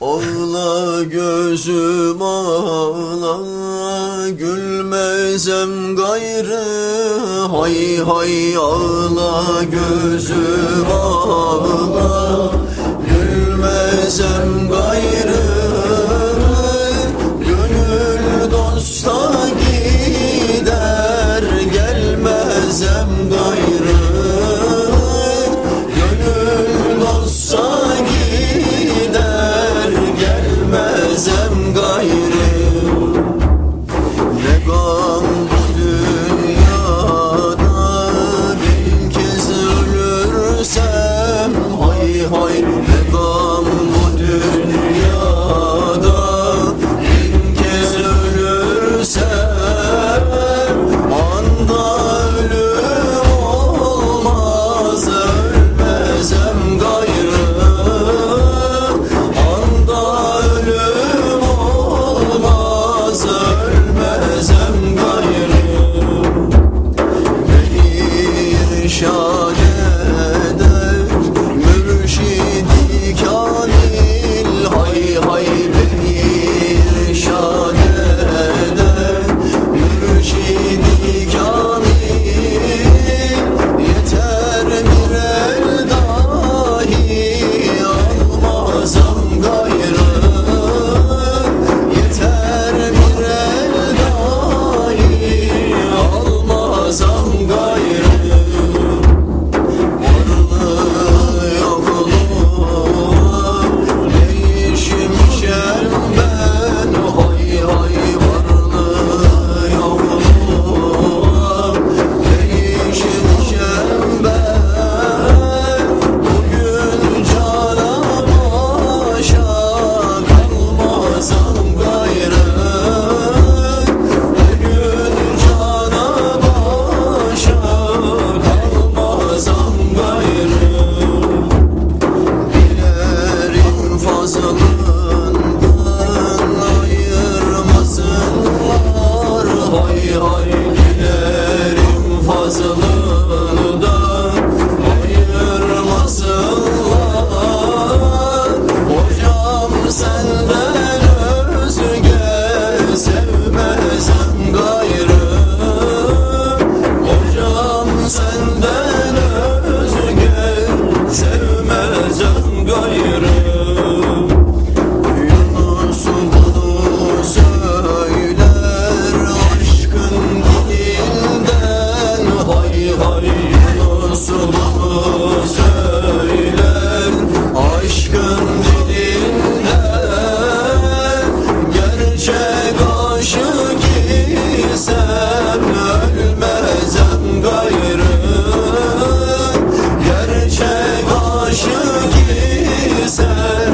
Ağla gözüm ağla. Gülmezem gayrı. Hay hay ağla gözüm ağla deserve şalim Jerusalem. lisan